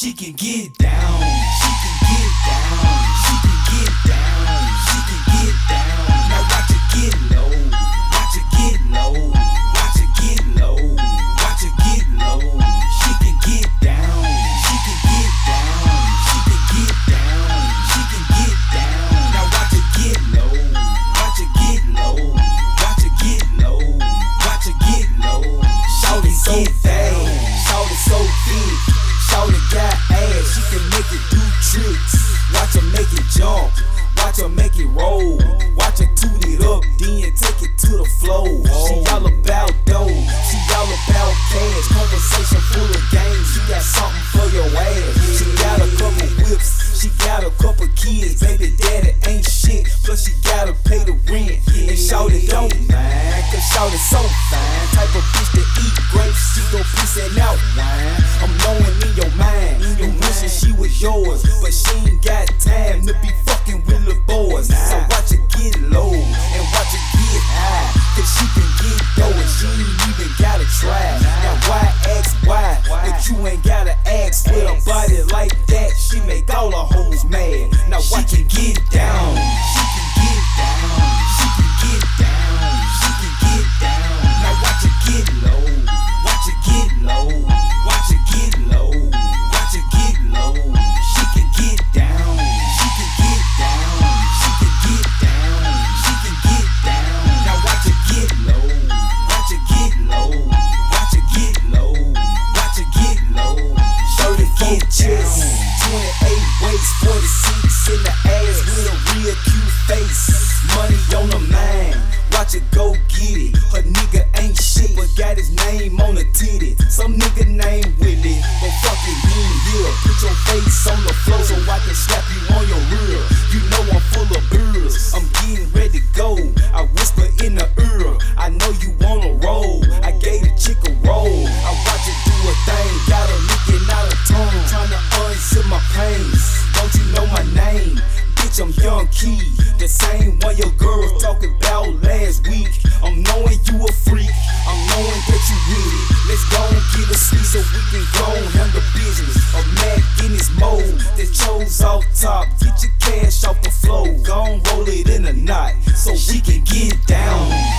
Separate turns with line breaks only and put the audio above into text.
She can get down. She can get down. She can get down.
jump. Watch her make it roll. Watch her toot it up, then take it to the flow. She all about dough. She all about cash. Conversation full of games. She got something for your ass. She got a couple whips. She got a couple kids. Baby daddy ain't shit. Plus she gotta pay the rent. And shout it don't mind. Cause shout it so fine. Type of bitch 28 weights, 46 in the ass with a real cute face. Money on the mind, watch it go get it. Her nigga ain't shit, but got his name on the titty. Some nigga named Willie, but fuck it. young key. The same one your girl was talking about last week. I'm knowing you a freak. I'm knowing that you with it. Let's go and get a seat so we can go and handle business. A Mac in his mode that chose off top. Get your cash off the flow. Go and roll it in the night so we
can get down.